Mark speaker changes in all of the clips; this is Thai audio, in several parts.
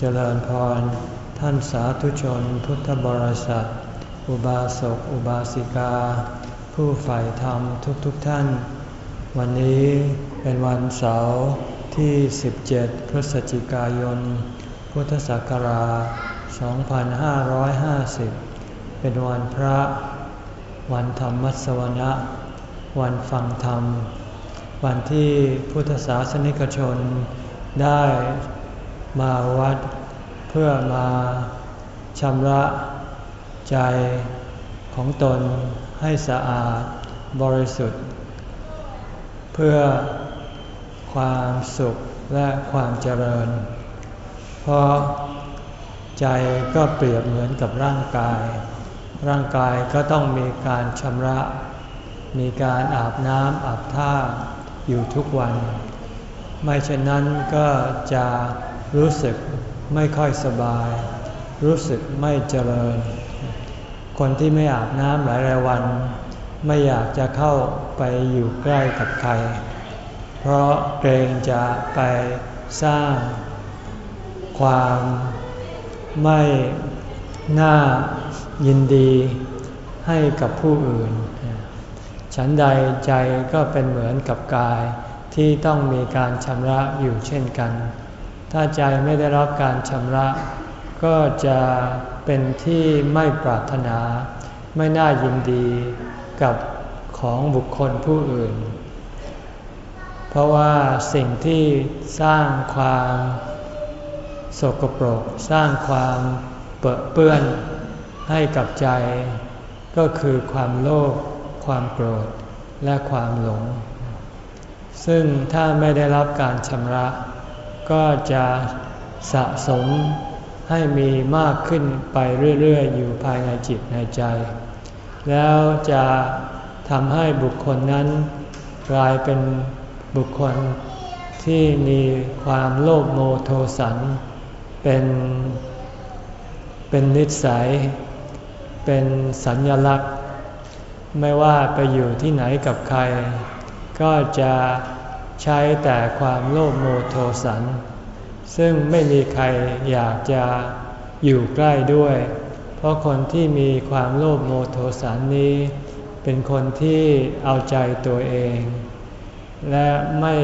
Speaker 1: เจริญพร ท่านสาธุชนพุทธบริษัท อุบาสกอุบาสิกา ผู้ใฝ่ธรรมทุกๆทท่าน วันนี้เป็นวันเสาร์ที่ 17 พฤศจิกายน พุทธศักราช 2550 เป็นวันพระ วันธรรมสวนะ วันฟังธรรม วันที่พุทธศาสนิกชนได้ มาวัด เพื่อมาชำระใจของตนให้สะอาดบริสุทธิ์ เพื่อความสุขและความเจริญ เพราะใจก็เปรียบเหมือนกับร่างกาย ร่างกายก็ต้องมีการชำระ มีการอาบน้ำอาบท่าอยู่ทุกวัน ไม่เช่นนั้นก็จะ รู้สึกไม่ค่อยสบาย รู้สึกไม่เจริญ คนที่ไม่อาบน้ำหลายรายวัน ไม่อยากจะเข้าไปอยู่ใกล้กับใคร เพราะเกรงจะไปสร้าง ความไม่น่ายินดีให้กับผู้อื่น ฉันใดใจก็เป็นเหมือนกับกายที่ต้องมีการชำระอยู่เช่นกัน ถ้าใจไม่ได้รับการชำระ ก็จะเป็นที่ไม่ปรารถนา ไม่น่ายินดีกับของบุคคลผู้อื่น เพราะว่าสิ่งที่สร้างความสกปรก สร้างความเปื้อนให้กับใจ ก็คือความโลภความโกรธและความหลง ซึ่งถ้าไม่ได้รับการชำระ ก็จะสะสมให้มีมากขึ้นไปเรื่อยๆ อยู่ภายในจิตในใจ แล้วจะทำให้บุคคลนั้นกลายเป็นบุคคลที่มีความโลภโมโทสัน เป็น เป็นนิสัย เป็นสัญญลักษณ์ ไม่ว่าไปอยู่ที่ไหนกับใคร ก็จะ ใช้แต่ความโลภโมโทสัน ซึ่งไม่มีใครอยากจะอยู่ใกล้ด้วย เพราะคนที่มีความโลภโมโทสันนี้ เป็นคนที่เอาใจตัวเอง และไม่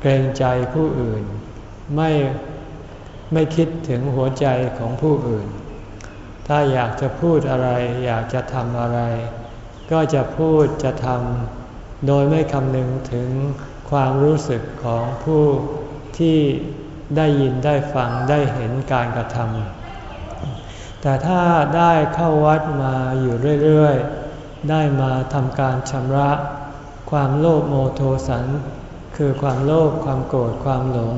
Speaker 1: เกรงใจผู้อื่น ไม่ไม่คิดถึงหัวใจของผู้อื่น ถ้าอยากจะพูดอะไร อยากจะทำอะไร ก็จะพูดจะทำโดยไม่คำนึงถึง ความรู้สึกของผู้ที่ได้ยินได้ฟังได้เห็นการกระทำแต่ถ้าได้เข้าวัดมาอยู่เรื่อยๆ ได้มาทำการชำระ ความโลภโมโทสัน คือความโลภความโกรธความหลง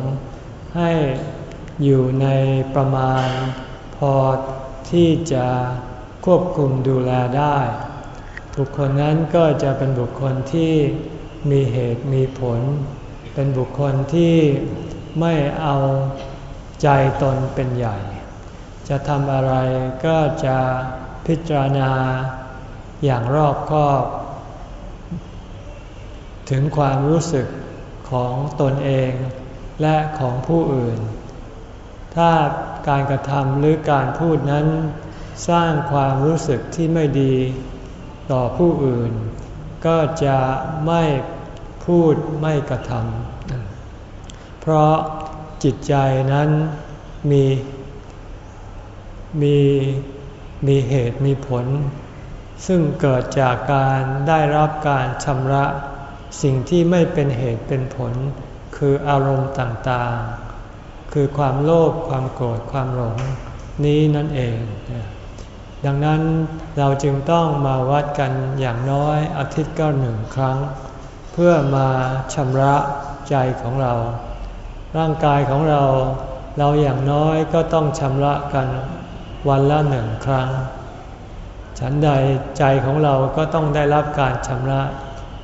Speaker 1: ให้อยู่ในประมาณ พอที่จะควบคุมดูแลได้ บุคคลนั้นก็จะเป็นบุคคลที่ มีเหตุมีผล เป็นบุคคลที่ไม่เอาใจตนเป็นใหญ่ จะทำอะไรก็จะพิจารณาอย่างรอบคอบ ถึงความรู้สึกของตนเองและของผู้อื่น ถ้าการกระทำหรือการพูดนั้น สร้างความรู้สึกที่ไม่ดีต่อผู้อื่น ก็จะไม่พูดไม่กระทำเพราะจิตใจนั้นมีมีมีเหตุมีผล ซึ่งเกิดจากการได้รับการชำระสิ่งที่ไม่เป็นเหตุเป็นผล คืออารมณ์ต่างๆ คือความโลภความโกรธความหลงนี้นั่นเอง ดังนั้นเราจึงต้องมาวัดกันอย่างน้อยอาทิตย์ก็หนึ่งครั้ง เพื่อมาชำระใจของเรา ร่างกายของเรา เราอย่างน้อยก็ต้องชำระกันวันละหนึ่งครั้ง ฉันใดใจของเราก็ต้องได้รับการชำระ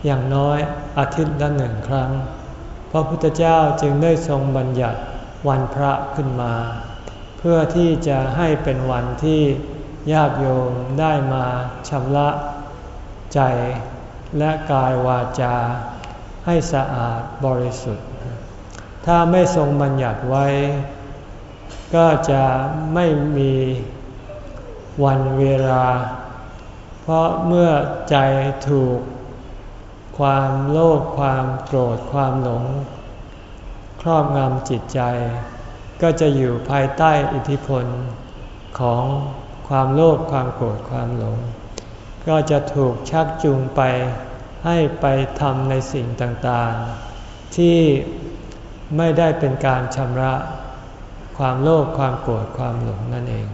Speaker 1: อย่างน้อยอาทิตย์ละหนึ่งครั้งเพราะพุทธเจ้าจึงได้ทรงบัญญัติวันพระขึ้นมา เพื่อที่จะให้เป็นวันที่ ญาติโยมได้มาชำระใจและกายวาจา ให้สะอาดบริสุทธิ์ ถ้าไม่ทรงบัญญัติไว้ ก็จะไม่มีวันเวลา เพราะเมื่อใจถูก ความโลภความโกรธความหลง ครอบงำจิตใจ ก็จะอยู่ภายใต้อิทธิพลของ ความโลภความโกรธความหลง ก็จะถูกชักจูงไปให้ไปทำในสิ่งต่างๆ ที่ไม่ได้เป็นการชำระความโลภความโกรธความหลงนั่นเอง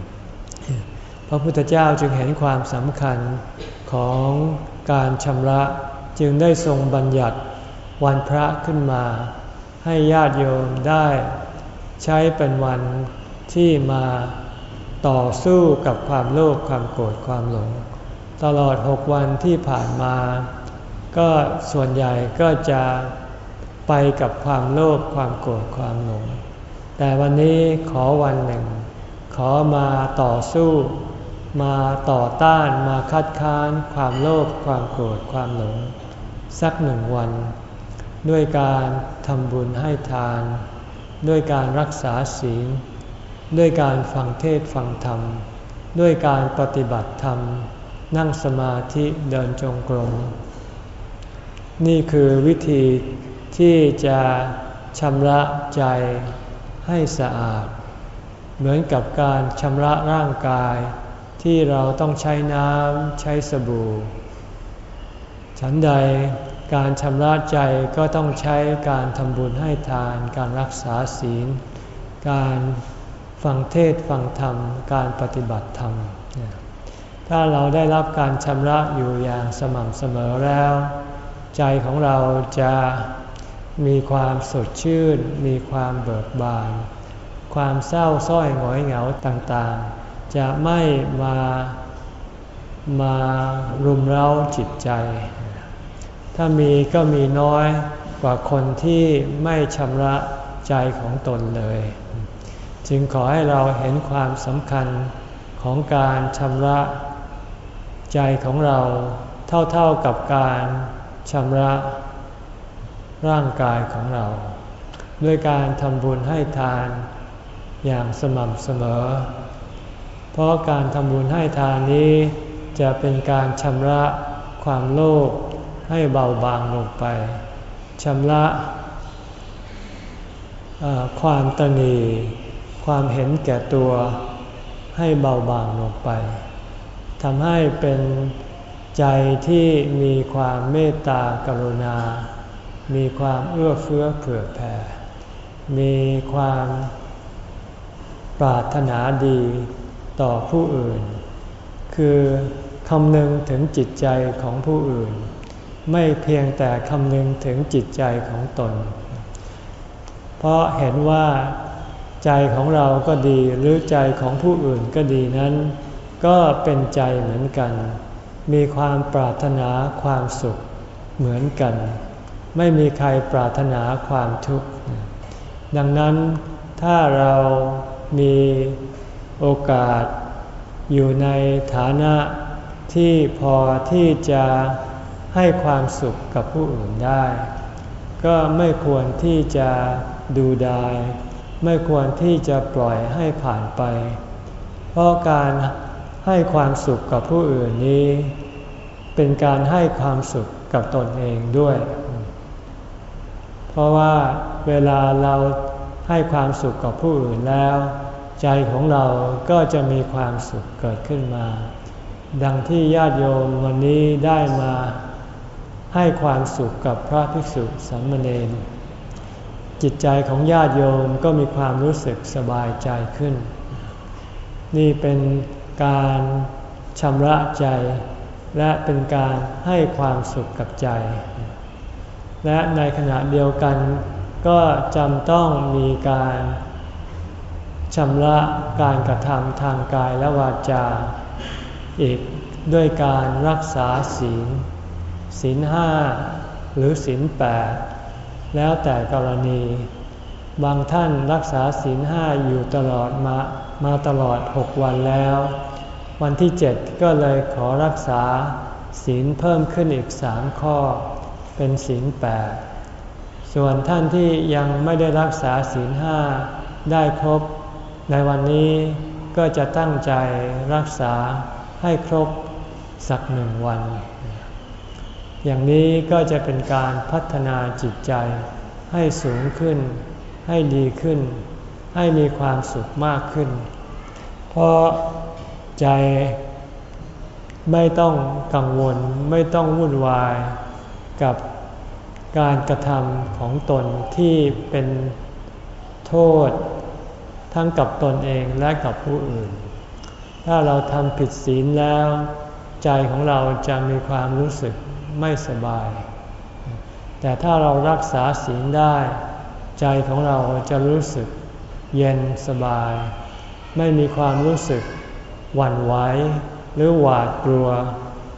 Speaker 1: พระพุทธเจ้าจึงเห็นความสำคัญของการชำระจึงได้ทรงบัญญัติวันพระขึ้นมา ให้ญาติโยมได้ใช้เป็นวันที่มา ต่อสู้กับความโลภความโกรธความหลง ตลอดหกวันที่ผ่านมา ก็ส่วนใหญ่ก็จะไปกับความโลภความโกรธความหลง แต่วันนี้ขอวันหนึ่ง ขอมาต่อสู้ มาต่อต้านมาคัดค้านความโลภความโกรธความหลง สักหนึ่งวัน ด้วยการทำบุญให้ทาน ด้วยการรักษาศีล ด้วยการฟังเทศฟังธรรม ด้วยการปฏิบัติธรรม นั่งสมาธิเดินจงกรม นี่คือวิธีที่จะชำระใจให้สะอาด เหมือนกับการชำระร่างกายที่เราต้องใช้น้ำใช้สบู่ ฉันใดการชำระใจก็ต้องใช้การทำบุญให้ทาน การรักษาศีล การ ฟังเทศฟังธรรมการปฏิบัติธรรม ถ้าเราได้รับการชำระอยู่อย่างสม่ำเสมอแล้ว ใจของเราจะมีความสดชื่น มีความเบิกบาน ความเศร้าส้อยหงอยเหงาต่างๆ จะไม่มามารุมเร้าจิตใจ ถ้ามีก็มีน้อยกว่าคนที่ไม่ชำระใจของตนเลย จึงขอให้เราเห็นความสำคัญของการชำระใจของเราเท่าๆกับการชำระร่างกายของเรา ด้วยการทำบุญให้ทานอย่างสม่ำเสมอ เพราะการทำบุญให้ทานนี้จะเป็นการชำระความโลภให้เบาบางลงไปชำระความตนี ความเห็นแก่ตัวให้เบาบางลงไปทำให้เป็นใจที่มีความเมตตากรุณา มีความเอื้อเฟื้อเผื่อแผ่ มีความปรารถนาดีต่อผู้อื่น คือคำนึงถึงจิตใจของผู้อื่น ไม่เพียงแต่คำนึงถึงจิตใจของตน เพราะเห็นว่า ใจของเราก็ดีหรือใจของผู้อื่นก็ดีนั้น ก็เป็นใจเหมือนกัน มีความปรารถนาความสุขเหมือนกัน ไม่มีใครปรารถนาความทุกข์ ดังนั้นถ้าเรามีโอกาสอยู่ในฐานะที่พอที่จะให้ความสุขกับผู้อื่นได้ ก็ไม่ควรที่จะดูดาย ไม่ควรที่จะปล่อยให้ผ่านไป เพราะการให้ความสุขกับผู้อื่นนี้ เป็นการให้ความสุขกับตนเองด้วย เพราะว่าเวลาเราให้ความสุขกับผู้อื่นแล้ว ใจของเราก็จะมีความสุขเกิดขึ้นมา ดังที่ญาติโยมวันนี้ได้มาให้ความสุขกับพระภิกษุสามเณร จิตใจของญาติโยมก็มีความรู้สึกสบายใจขึ้น นี่เป็นการชำระใจ และเป็นการให้ความสุขกับใจ และในขณะเดียวกันก็จำต้องมีการชำระการกระทำทางกายและวาจา อีกด้วยการรักษาศีลศีลห้าหรือศีลแปด แล้วแต่กรณี บางท่านรักษาศีลห้าอยู่ตลอดมามาตลอดหกวันแล้ว วันที่เจ็ดก็เลยขอรักษาศีลเพิ่มขึ้นอีกสามข้อ เป็นศีลแปดส่วนท่านที่ยังไม่ได้รักษาศีลห้าได้ครบ ในวันนี้ก็จะตั้งใจรักษาให้ครบสักหนึ่งวัน อย่างนี้ก็จะเป็นการพัฒนาจิตใจ ให้สูงขึ้น ให้ดีขึ้น ให้มีความสุขมากขึ้น เพราะใจไม่ต้องกังวลไม่ต้องวุ่นวายกับการกระทำของตนที่เป็นโทษ ทั้งกับตนเองและกับผู้อื่น ถ้าเราทำผิดศีลแล้ว ใจของเราจะมีความรู้สึก ไม่สบาย แต่ถ้าเรารักษาศีลได้ ใจของเราจะรู้สึกเย็นสบาย ไม่มีความรู้สึกหวั่นไหวหรือหวาดกลัว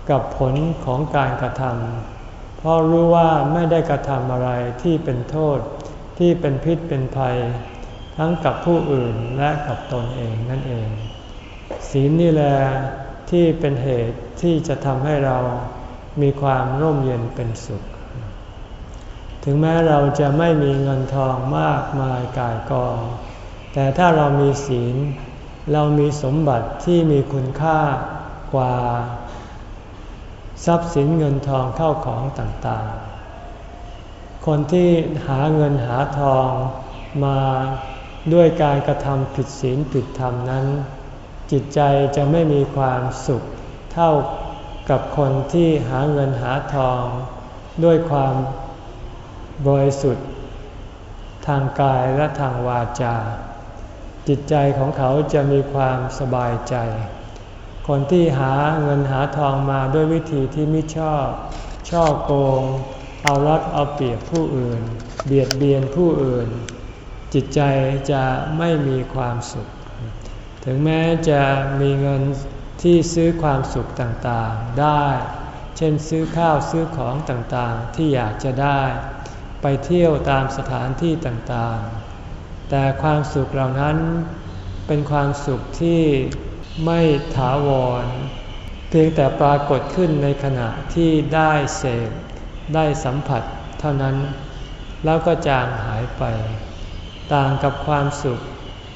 Speaker 1: กับผลของการกระทำเพราะรู้ว่าไม่ได้กระทำอะไรที่เป็นโทษที่เป็นพิษเป็นภัย ทั้งกับผู้อื่นและกับตนเองนั่นเอง ศีลนี่แหละที่เป็นเหตุที่จะทำให้เรา มีความร่มเย็นเป็นสุข ถึงแม้เราจะไม่มีเงินทองมากมายกายกอง แต่ถ้าเรามีศีล เรามีสมบัติที่มีคุณค่ากว่า ทรัพย์สินเงินทองเข้าของต่างๆ คนที่หาเงินหาทองมาด้วยการกระทำผิดศีลผิดธรรมนั้น จิตใจจะไม่มีความสุขเท่า กับคนที่หาเงินหาทอง ด้วยความบริสุทธิ์ ทางกายและทางวาจา จิตใจของเขาจะมีความสบายใจ คนที่หาเงินหาทองมาด้วยวิธีที่ไม่ชอบชอบโกง เอารัดเอาเปรียบผู้อื่น เบียดเบียนผู้อื่น จิตใจจะไม่มีความสุข ถึงแม้จะมีเงิน ที่ซื้อความสุขต่างๆได้ เช่นซื้อข้าวซื้อของต่างๆที่อยากจะได้ ไปเที่ยวตามสถานที่ต่างๆ แต่ความสุขเหล่านั้นเป็นความสุขที่ไม่ถาวร เพียงแต่ปรากฏขึ้นในขณะที่ได้เสพได้สัมผัสเท่านั้น แล้วก็จางหายไป ต่างกับความสุข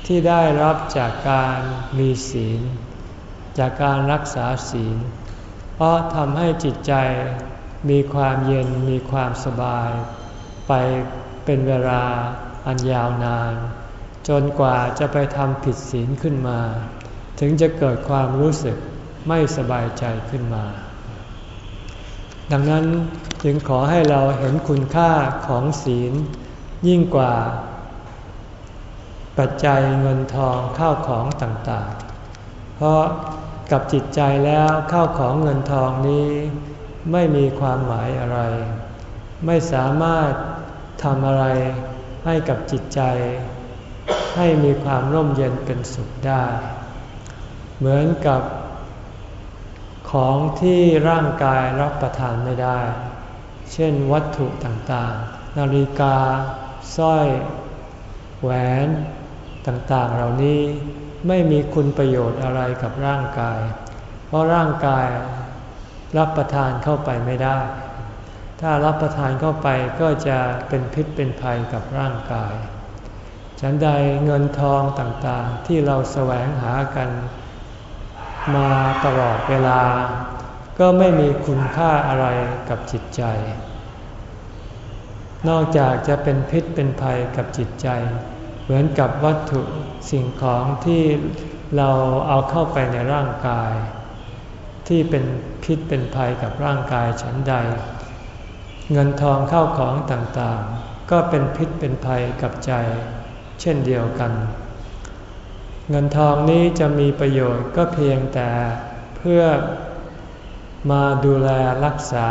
Speaker 1: ที่ได้รับจากการมีศีล จากการรักษาศีล เพราะทำให้จิตใจมีความเย็นมีความสบาย ไปเป็นเวลาอันยาวนาน จนกว่าจะไปทำผิดศีลขึ้นมา ถึงจะเกิดความรู้สึกไม่สบายใจขึ้นมา ดังนั้นจึงขอให้เราเห็นคุณค่าของศีล ยิ่งกว่า ปัจจัยเงินทองข้าวของต่างๆ เพราะ กับจิตใจแล้วข้าวของเงินทองนี้ ไม่มีความหมายอะไร ไม่สามารถทำอะไรให้กับจิตใจ ให้มีความร่มเย็นเป็นสุขได้ เหมือนกับของที่ร่างกายรับประทานไม่ได้ เช่นวัตถุต่างๆ นาฬิกาสร้อย แหวนต่างๆ เหล่านี้ ไม่มีคุณประโยชน์อะไรกับร่างกาย เพราะร่างกายรับประทานเข้าไปไม่ได้ ถ้ารับประทานเข้าไปก็จะเป็นพิษเป็นภัยกับร่างกาย ฉันใดเงินทองต่างๆ ที่เราแสวงหากันมาตลอดเวลา ก็ไม่มีคุณค่าอะไรกับจิตใจ นอกจากจะเป็นพิษเป็นภัยกับจิตใจ เหมือนกับวัตถุสิ่งของที่เราเอาเข้าไปในร่างกาย ที่เป็นพิษเป็นภัยกับร่างกายฉันใด เงินทองเข้าของต่างๆ ก็เป็นพิษเป็นภัยกับใจ เช่นเดียวกัน เงินทองนี้จะมีประโยชน์ก็เพียงแต่เพื่อมาดูแลรักษา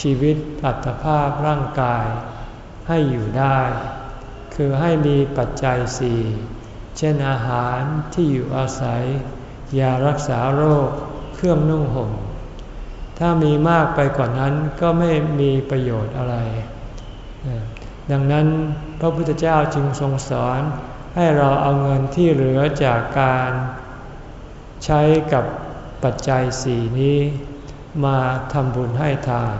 Speaker 1: ชีวิตอัตภาพร่างกายให้อยู่ได้ คือให้มีปัจจัยสี่เช่นอาหารที่อยู่อาศัยยารักษาโรค เครื่องนุ่งห่ม ถ้ามีมากไปกว่านั้นก็ไม่มีประโยชน์อะไร ดังนั้นพระพุทธเจ้าจึงทรงสอนให้เราเอาเงินที่เหลือจากการใช้กับปัจจัยสี่นี้ มาทำบุญให้ทาน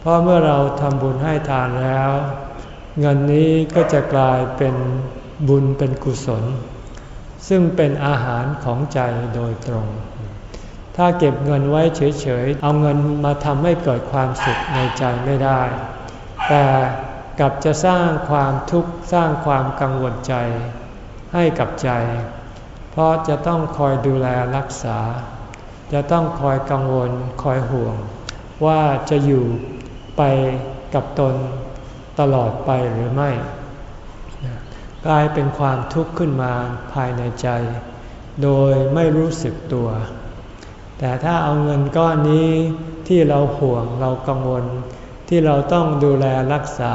Speaker 1: เพราะเมื่อเราทำบุญให้ทานแล้ว เงินนี้ก็จะกลายเป็นบุญเป็นกุศล ซึ่งเป็นอาหารของใจโดยตรง ถ้าเก็บเงินไว้เฉยๆ เอาเงินมาทำให้เกิดความสุขในใจไม่ได้ แต่กลับจะสร้างความทุกข์สร้างความกังวลใจให้กับใจ เพราะจะต้องคอยดูแลรักษา จะต้องคอยกังวลคอยห่วง ว่าจะอยู่ไปกับตน ตลอดไปหรือไม่กลายเป็นความทุกข์ขึ้นมาภายในใจ โดยไม่รู้สึกตัว แต่ถ้าเอาเงินก้อนนี้ที่เราห่วงเรากังวล ที่เราต้องดูแลรักษา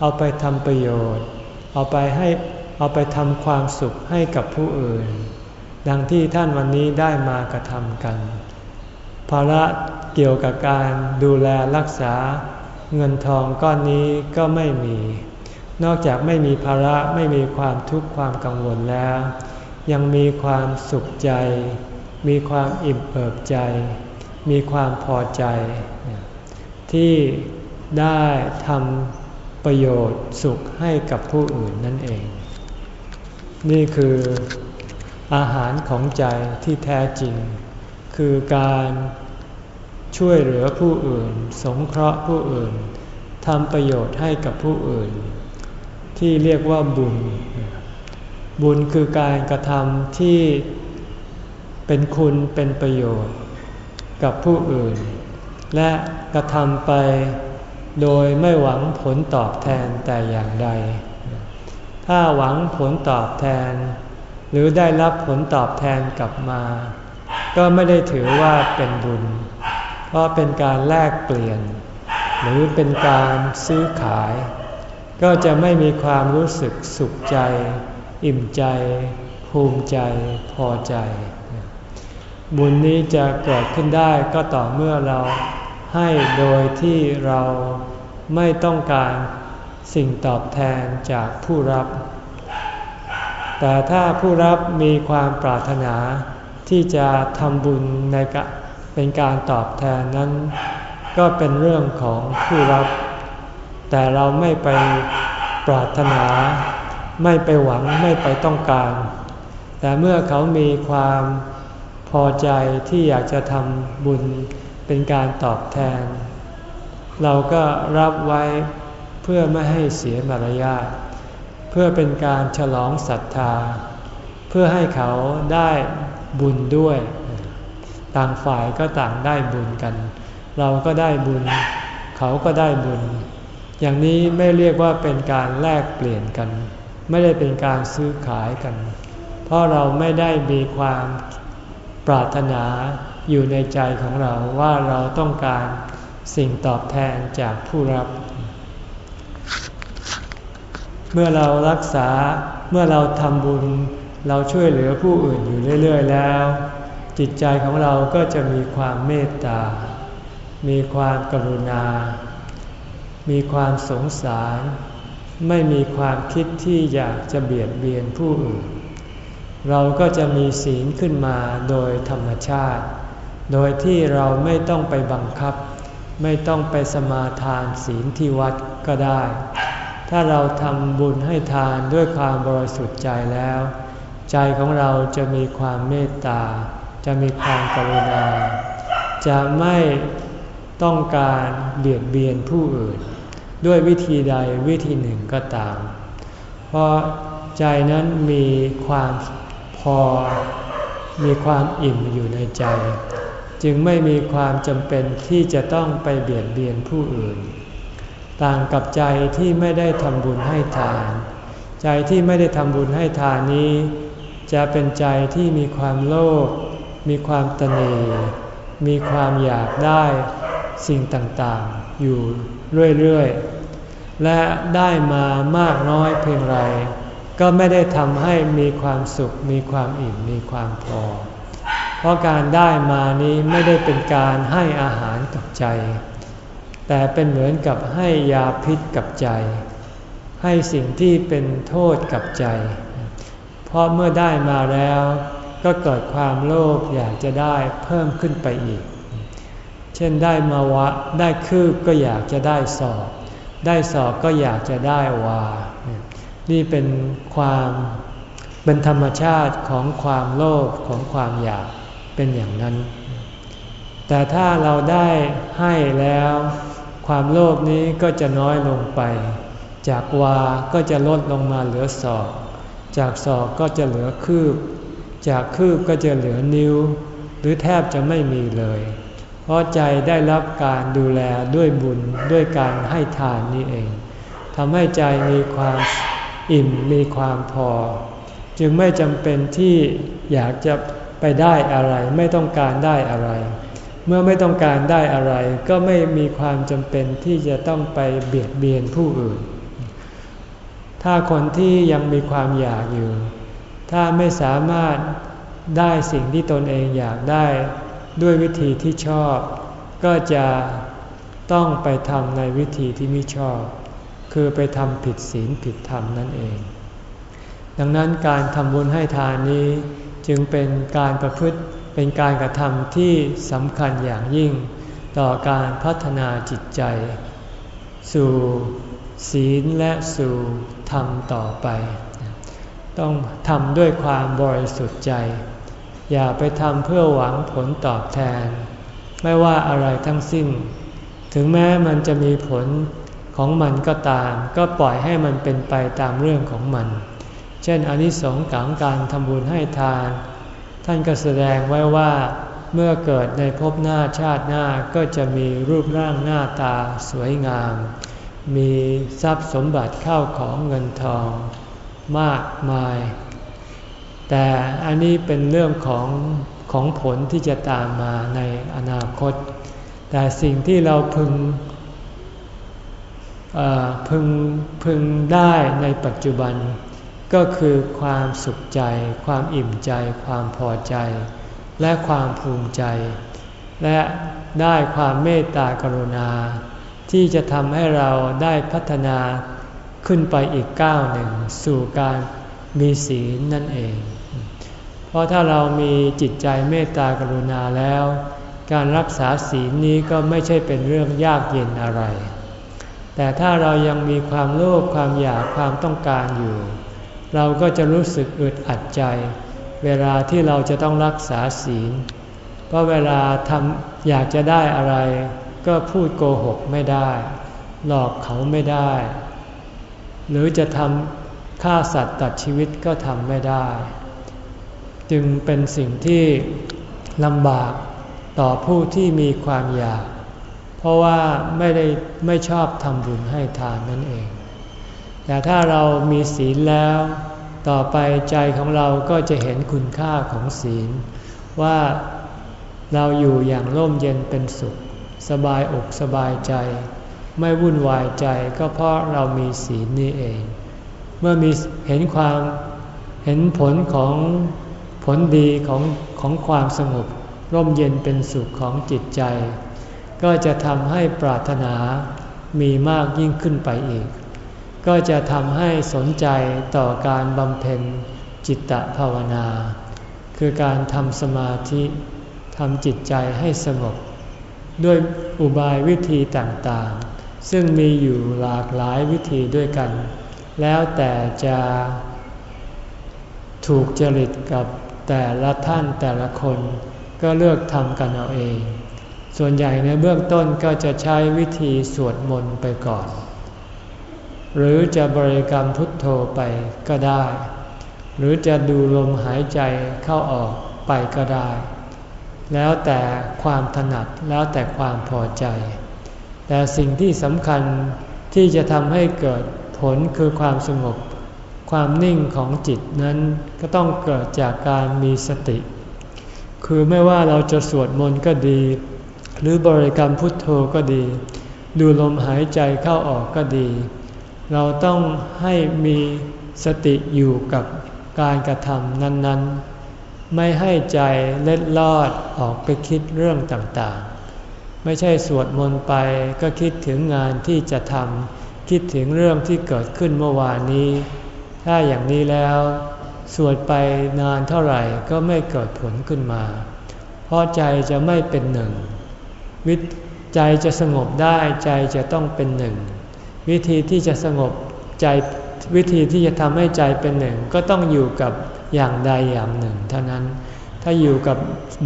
Speaker 1: เอาไปทำประโยชน์ เอาไปให้เอาไปทำความสุขให้กับผู้อื่น ดังที่ท่านวันนี้ได้มากระทำกัน ภาระเกี่ยวกับการดูแลรักษา เงินทองก้อนนี้ก็ไม่มี นอกจากไม่มีภาระไม่มีความทุกข์ความกังวลแล้ว ยังมีความสุขใจ มีความอิ่มเอิบใจ มีความพอใจ ที่ได้ทำประโยชน์สุขให้กับผู้อื่นนั่นเอง นี่คืออาหารของใจที่แท้จริง คือการ ช่วยเหลือผู้อื่น สงเคราะห์ผู้อื่นทำประโยชน์ให้กับผู้อื่น ที่เรียกว่าบุญ บุญคือการกระทำที่เป็นคุณเป็นประโยชน์ กับผู้อื่น และกระทำไปโดยไม่หวังผลตอบแทนแต่อย่างใด ถ้าหวังผลตอบแทน หรือได้รับผลตอบแทนกลับมา ก็ไม่ได้ถือว่าเป็นบุญ เพราะเป็นการแลกเปลี่ยน หรือเป็นการซื้อขาย ก็จะไม่มีความรู้สึกสุขใจ อิ่มใจ ภูมิใจ พอใจ บุญนี้จะเกิดขึ้นได้ก็ต่อเมื่อเราให้โดยที่เราไม่ต้องการสิ่งตอบแทนจากผู้รับ แต่ถ้าผู้รับมีความปรารถนาที่จะทำบุญในกะ เป็นการตอบแทนนั้น ก็เป็นเรื่องของผู้รับ แต่เราไม่ไปปรารถนา ไม่ไปหวังไม่ไปต้องการ แต่เมื่อเขามีความพอใจที่อยากจะทำบุญเป็นการตอบแทน เราก็รับไว้เพื่อไม่ให้เสียมารยาทเพื่อเป็นการฉลองศรัทธา เพื่อให้เขาได้บุญด้วย ต่างฝ่ายก็ต่างได้บุญกัน เราก็ได้บุญ เขาก็ได้บุญ อย่างนี้ไม่เรียกว่าเป็นการแลกเปลี่ยนกัน ไม่ได้เป็นการซื้อขายกัน เพราะเราไม่ได้มีความปรารถนาอยู่ในใจของเราว่าเราต้องการสิ่งตอบแทนจากผู้รับ เมื่อเรารักษาเมื่อเราทำบุญ เราช่วยเหลือผู้อื่นอยู่เรื่อย ๆ แล้ว จิตใจของเราก็จะมีความเมตตา มีความกรุณา มีความสงสาร ไม่มีความคิดที่อยากจะเบียดเบียนผู้อื่น เราก็จะมีศีลขึ้นมาโดยธรรมชาติ โดยที่เราไม่ต้องไปบังคับ ไม่ต้องไปสมาทานศีลที่วัดก็ได้ ถ้าเราทำบุญให้ทานด้วยความบริสุทธิ์ใจแล้ว ใจของเราจะมีความเมตตา จะมีความกรุณา จะไม่ต้องการเบียดเบียนผู้อื่น ด้วยวิธีใดวิธีหนึ่งก็ตาม เพราะใจนั้นมีความพอ มีความอิ่มอยู่ในใจ จึงไม่มีความจำเป็นที่จะต้องไปเบียดเบียนผู้อื่น ต่างกับใจที่ไม่ได้ทำบุญให้ทาน ใจที่ไม่ได้ทำบุญให้ทานนี้ จะเป็นใจที่มีความโลภ มีความตนีมีความอยากได้สิ่งต่างๆ อยู่เรื่อยๆ และได้มามากน้อยเพียงไร ก็ไม่ได้ทำให้มีความสุข มีความอิ่ม มีความพอ เพราะการได้มานี้ไม่ได้เป็นการให้อาหารกับใจ แต่เป็นเหมือนกับให้ยาพิษกับใจ ให้สิ่งที่เป็นโทษกับใจ เพราะเมื่อได้มาแล้ว ก็เกิดความโลภอยากจะได้เพิ่มขึ้นไปอีก เช่นได้มาวะได้คืบก็อยากจะได้สอบ ได้สอบก็อยากจะได้วา นี่เป็นความเป็นธรรมชาติของความโลภของความอยากเป็นอย่างนั้น แต่ถ้าเราได้ให้แล้ว ความโลภนี้ก็จะน้อยลงไป จากวาก็จะลดลงมาเหลือศอก จากศอกก็จะเหลือคืบ จากคืบก็จะเหลือนิ้ว หรือแทบจะไม่มีเลย เพราะใจได้รับการดูแลด้วยบุญด้วยการให้ทานนี่เองทำให้ใจมีความอิ่มมีความพอ จึงไม่จำเป็นที่อยากจะไปได้อะไร ไม่ต้องการได้อะไร เมื่อไม่ต้องการได้อะไร ก็ไม่มีความจำเป็นที่จะต้องไปเบียดเบียนผู้อื่น ถ้าคนที่ยังมีความอยากอยู่ ถ้าไม่สามารถได้สิ่งที่ตนเองอยากได้ด้วยวิธีที่ชอบ ก็จะต้องไปทำในวิธีที่ไม่ชอบ คือไปทำผิดศีลผิดธรรมนั่นเอง ดังนั้นการทำบุญให้ทานนี้จึงเป็นการประพฤติเป็นการกระทำที่สำคัญอย่างยิ่ง ต่อการพัฒนาจิตใจ สู่ศีลและสู่ธรรมต่อไป ต้องทำด้วยความบริสุทธิ์ใจ อย่าไปทำเพื่อหวังผลตอบแทน ไม่ว่าอะไรทั้งสิ้น ถึงแม้มันจะมีผลของมันก็ตาม ก็ปล่อยให้มันเป็นไปตามเรื่องของมัน เช่นอนิสงส์ของการทำบุญให้ทาน ท่านก็แสดงไว้ว่าเมื่อเกิดในภพหน้าชาติหน้าก็จะมีรูปร่างหน้าตาสวยงาม มีทรัพย์สมบัติเข้าของเงินทอง มากมาย แต่อันนี้เป็นเรื่องของของผลที่จะตามมาในอนาคต แต่สิ่งที่เราพึงพึงพึงได้ในปัจจุบัน ก็คือความสุขใจ ความอิ่มใจ ความพอใจ และความภูมิใจ และได้ความเมตตากรุณา ที่จะทำให้เราได้พัฒนา ขึ้นไปอีกก้าวหนึ่งสู่การมีศีลนั่นเอง เพราะถ้าเรามีจิตใจเมตตากรุณาแล้ว การรักษาศีลนี้ก็ไม่ใช่เป็นเรื่องยากเย็นอะไร แต่ถ้าเรายังมีความโลภความอยากความต้องการอยู่ เราก็จะรู้สึกอึดอัดใจ เวลาที่เราจะต้องรักษาศีล เพราะเวลาทำอยากจะได้อะไร ก็พูดโกหกไม่ได้ หลอกเขาไม่ได้ หรือจะทำฆ่าสัตว์ตัดชีวิตก็ทำไม่ได้ จึงเป็นสิ่งที่ลำบากต่อผู้ที่มีความอยาก เพราะว่าไม่ได้ไม่ชอบทำบุญให้ทานนั่นเอง แต่ถ้าเรามีศีลแล้ว ต่อไปใจของเราก็จะเห็นคุณค่าของศีล ว่าเราอยู่อย่างร่มเย็นเป็นสุข สบายอกสบายใจ ไม่วุ่นวายใจก็เพราะเรามีศีลนี้เอง เมื่อมีเห็นความเห็นผลของผลดีของของความสงบร่มเย็นเป็นสุขของจิตใจ ก็จะทำให้ปรารถนามีมากยิ่งขึ้นไปอีก ก็จะทำให้สนใจต่อการบำเพ็ญจิตตภาวนา คือการทำสมาธิทำจิตใจให้สงบ ด้วยอุบายวิธีต่างๆ ซึ่งมีอยู่หลากหลายวิธีด้วยกัน แล้วแต่จะถูกจริตกับแต่ละท่านแต่ละคน ก็เลือกทำกันเอาเอง ส่วนใหญ่ในเบื้องต้นก็จะใช้วิธีสวดมนต์ไปก่อน หรือจะบริกรรมพุทโธไปก็ได้ หรือจะดูลมหายใจเข้าออกไปก็ได้ แล้วแต่ความถนัดแล้วแต่ความพอใจ แต่สิ่งที่สำคัญที่จะทำให้เกิดผลคือความสงบ ความนิ่งของจิตนั้นก็ต้องเกิดจากการมีสติ คือไม่ว่าเราจะสวดมนต์ก็ดี หรือบริกรรมพุทโธก็ดี ดูลมหายใจเข้าออกก็ดี เราต้องให้มีสติอยู่กับการกระทำนั้น ๆ ไม่ให้ใจเล็ดลอดออกไปคิดเรื่องต่างๆ ไม่ใช่สวดมนต์ไปก็คิดถึงงานที่จะทำคิดถึงเรื่องที่เกิดขึ้นเมื่อวานนี้ ถ้าอย่างนี้แล้ว สวดไปนานเท่าไหร่ก็ไม่เกิดผลขึ้นมา เพราะใจจะไม่เป็นหนึ่ง วิใจจะสงบได้ใจจะต้องเป็นหนึ่ง วิธีที่จะสงบใจวิธีที่จะทำให้ใจเป็นหนึ่ง ก็ต้องอยู่กับอย่างใดอย่างหนึ่ง เท่านั้น ถ้าอยู่กับ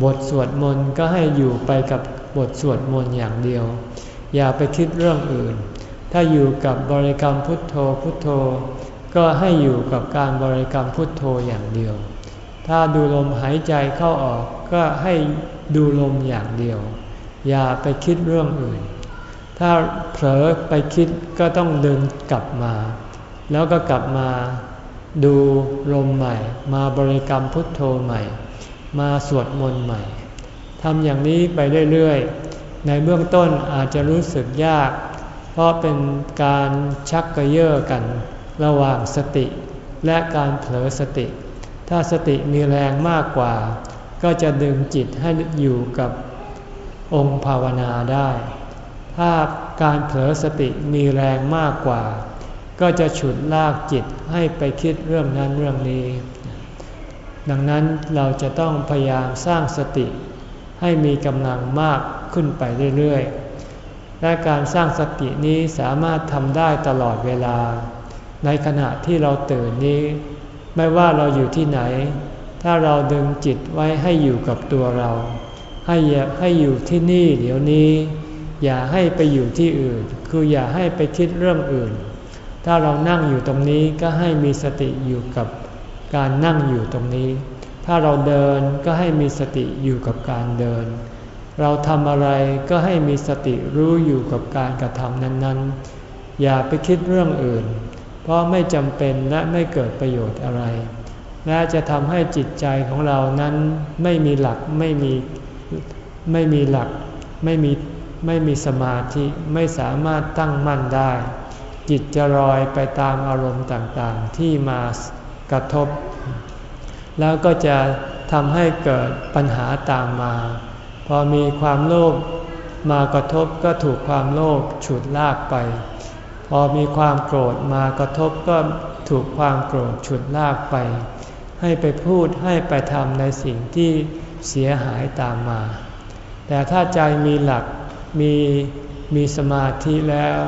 Speaker 1: บทสวดมนต์ก็ให้อยู่ไปกับบทสวดมนต์อย่างเดียว อย่าไปคิดเรื่องอื่น ถ้าอยู่กับบริกรรมพุทโธพุทโธ ก็ให้อยู่กับการบริกรรมพุทโธอย่างเดียว ถ้าดูลมหายใจเข้าออกก็ให้ดูลมอย่างเดียว อย่าไปคิดเรื่องอื่น ถ้าเผลอไปคิดก็ต้องเดินกลับมา แล้วก็กลับมาดูลมใหม่ มาบริกรรมพุทโธใหม่ มาสวดมนต์ใหม่ทำอย่างนี้ไปเรื่อยๆ ในเบื้องต้นอาจจะรู้สึกยาก เพราะเป็นการชักกระเยาะกัน ระหว่างสติ และการเผลอสติ ถ้าสติมีแรงมากกว่า ก็จะดึงจิตให้อยู่กับองค์ภาวนาได้ ถ้าการเผลอสติมีแรงมากกว่า ก็จะฉุดลากจิตให้ไปคิดเรื่องนั้นเรื่องนี้ ดังนั้นเราจะต้องพยายามสร้างสติ ให้มีกำลังมากขึ้นไปเรื่อยๆ และการสร้างสตินี้สามารถทำได้ตลอดเวลา ในขณะที่เราตื่นนี้ ไม่ว่าเราอยู่ที่ไหน ถ้าเราดึงจิตไว้ให้อยู่กับตัวเรา ให้ให้อยู่ที่นี่เดี๋ยวนี้ อย่าให้ไปอยู่ที่อื่น คืออย่าให้ไปคิดเรื่องอื่น ถ้าเรานั่งอยู่ตรงนี้ก็ให้มีสติอยู่กับ การนั่งอยู่ตรงนี้ ถ้าเราเดินก็ให้มีสติอยู่กับการเดิน เราทำอะไรก็ให้มีสติรู้อยู่กับการกระทำนั้นๆ อย่าไปคิดเรื่องอื่น เพราะไม่จำเป็นและไม่เกิดประโยชน์อะไร และจะทำให้จิตใจของเรานั้นไม่มีหลักไม่มีไม่มีหลักไม่มีไม่มีสมาธิไม่สามารถตั้งมั่นได้ จิตจะลอยไปตามอารมณ์ต่างๆ ที่มา กระทบ แล้วก็จะทำให้เกิดปัญหาตามมา พอมีความโลภมากระทบก็ถูกความโลภฉุดลากไป พอมีความโกรธมากระทบก็ถูกความโกรธฉุดลากไป ให้ไปพูดให้ไปทำในสิ่งที่เสียหายตามมา แต่ถ้าใจมีหลักมีมีสมาธิแล้ว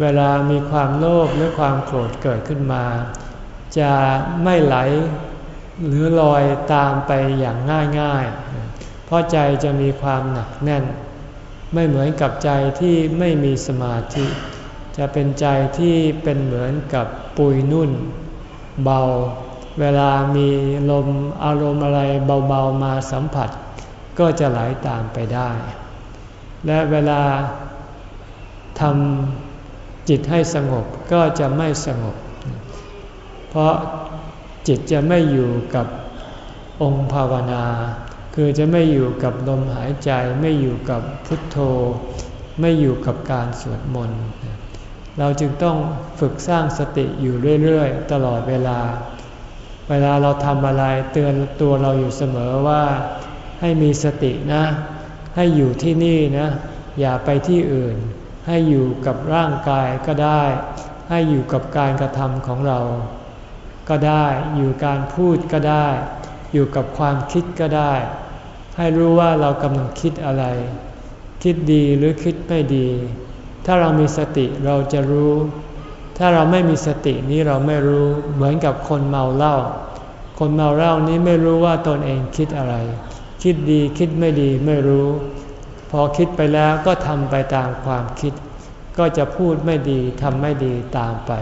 Speaker 1: เวลามีความโลภหรือความโกรธเกิดขึ้นมา จะไม่ไหลหรือลอยตามไปอย่างง่ายๆ เพราะใจจะมีความหนักแน่น ไม่เหมือนกับใจที่ไม่มีสมาธิ จะเป็นใจที่เป็นเหมือนกับปุยนุ่น เบา เวลามีลมอารมณ์อะไรเบาๆมาสัมผัส ก็จะไหลาตามไปได้ และเวลาทำจิตให้สงบก็จะไม่สงบ เพราะจิตจะไม่อยู่กับองค์ภาวนา คือจะไม่อยู่กับลมหายใจ ไม่อยู่กับพุทโธ ไม่อยู่กับการสวดมนต์ เราจึงต้องฝึกสร้างสติอยู่เรื่อยๆ ตลอดเวลา เวลาเราทำอะไรเตือนตัวเราอยู่เสมอว่าให้มีสตินะ ให้อยู่ที่นี่นะ อย่าไปที่อื่น ให้อยู่กับร่างกายก็ได้ ให้อยู่กับการกระทำของเรา ก็ได้ อยู่การพูดก็ได้ อยู่กับความคิดก็ได้ ให้รู้ว่าเรากำลังคิดอะไร คิดดีหรือคิดไม่ดี ถ้าเรามีสติเราจะรู้ ถ้าเราไม่มีสตินี้เราไม่รู้เหมือนกับคนเมาเหล้าคนเมาเหล้านี้ไม่รู้ว่าตนเองคิดอะไร คิดดีคิดไม่ดีไม่รู้ พอคิดไปแล้วก็ทำไปตามความคิด ก็จะพูดไม่ดีทำไม่ดีตามไป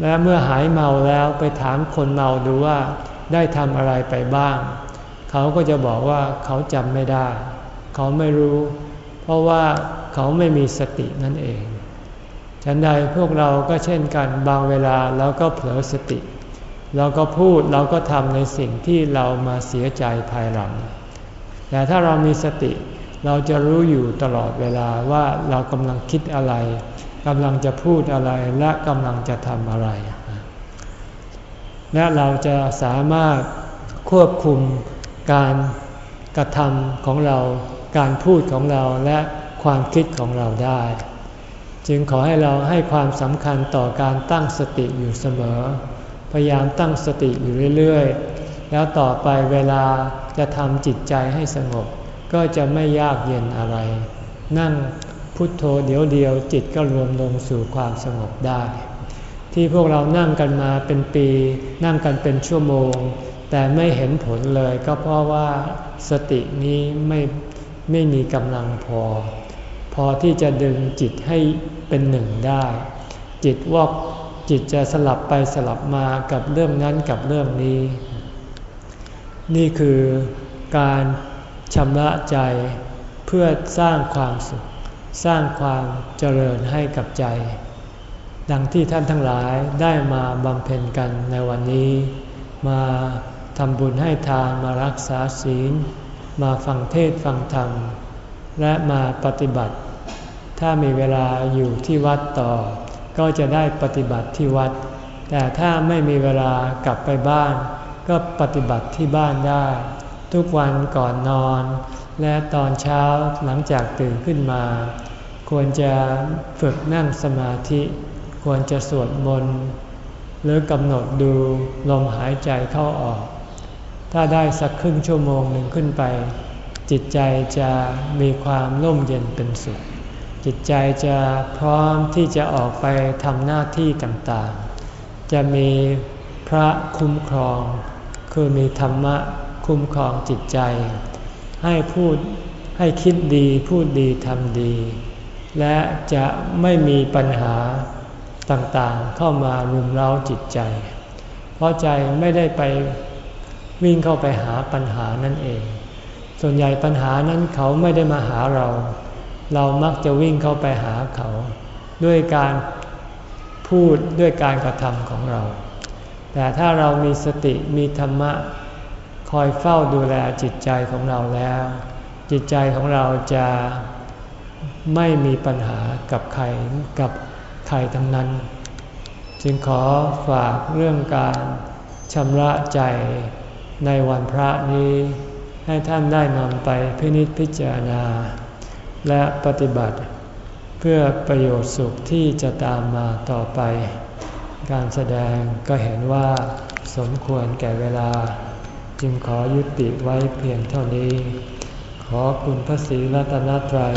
Speaker 1: และเมื่อหายเมาแล้วไปถามคนเมาดูว่าได้ทำอะไรไปบ้าง เขาก็จะบอกว่าเขาจำไม่ได้ เขาไม่รู้ เพราะว่าเขาไม่มีสตินั่นเอง ฉันใดพวกเราก็เช่นกันบางเวลาเราก็เผลอสติ เราก็พูดเราก็ทำในสิ่งที่เรามาเสียใจภายหลัง แต่ถ้าเรามีสติเราจะรู้อยู่ตลอดเวลาว่าเรากำลังคิดอะไร กำลังจะพูดอะไรและกำลังจะทำอะไร และเราจะสามารถควบคุมการกระทำของเรา การพูดของเราและความคิดของเราได้ จึงขอให้เราให้ความสำคัญต่อการตั้งสติอยู่เสมอ พยายามตั้งสติอยู่เรื่อยๆ แล้วต่อไปเวลาจะทำจิตใจให้สงบ ก็จะไม่ยากเย็นอะไร นั่ง พุทโธเดี๋ยวเดียวจิตก็รวมลงสู่ความสงบได้ที่ที่พวกเรานั่งกันมาเป็นปี นั่งกันเป็นชั่วโมง แต่ไม่เห็นผลเลยก็เพราะว่าสตินี้ไม่ไม่มีกำลังพอ พอที่จะดึงจิตให้เป็นหนึ่งได้ จิตวอกจิตจะสลับไปสลับมากับเรื่องนั้นกับเรื่องนี้ นี่คือการชำระใจเพื่อสร้างความสุข สร้างความเจริญให้กับใจ ดังที่ท่านทั้งหลายได้มาบำเพ็ญกันในวันนี้ มาทำบุญให้ทานมารักษาศีล มาฟังเทศฟังธรรม และมาปฏิบัติ ถ้ามีเวลาอยู่ที่วัดต่อ ก็จะได้ปฏิบัติที่วัด แต่ถ้าไม่มีเวลากลับไปบ้าน ก็ปฏิบัติที่บ้านได้ ทุกวันก่อนนอน และตอนเช้าหลังจากตื่นขึ้นมา ควรจะฝึกนั่งสมาธิ ควรจะสวดมนต์หรือกำหนดดูลมหายใจเข้าออก ถ้าได้สักครึ่งชั่วโมงหนึ่งขึ้นไป จิตใจจะมีความร่มเย็นเป็นสุข จิตใจจะพร้อมที่จะออกไปทำหน้าที่ต่างๆ จะมีพระคุ้มครอง คือมีธรรมะคุ้มครองจิตใจ ให้พูดให้คิดดีพูดดีทำดี และจะไม่มีปัญหาต่างๆ เข้ามารุมเร้าจิตใจ เพราะใจไม่ได้ไปวิ่งเข้าไปหาปัญหานั่นเอง ส่วนใหญ่ปัญหานั้นเขาไม่ได้มาหาเรา เรามักจะวิ่งเข้าไปหาเขา ด้วยการพูดด้วยการกระทำของเรา แต่ถ้าเรามีสติมีธรรมะ คอยเฝ้าดูแลจิตใจของเราแล้ว จิตใจของเราจะ ไม่มีปัญหากับใครกับใครทั้งนั้น จึงขอฝากเรื่องการชำระใจในวันพระนี้ ให้ท่านได้นำไปพินิจพิจารณา และปฏิบัติ เพื่อประโยชน์สุขที่จะตามมาต่อไป การแสดงก็เห็นว่าสมควรแก่เวลา จึงขอยุติไว้เพียงเท่านี้ ขอคุณพระศรีรัตนตรัย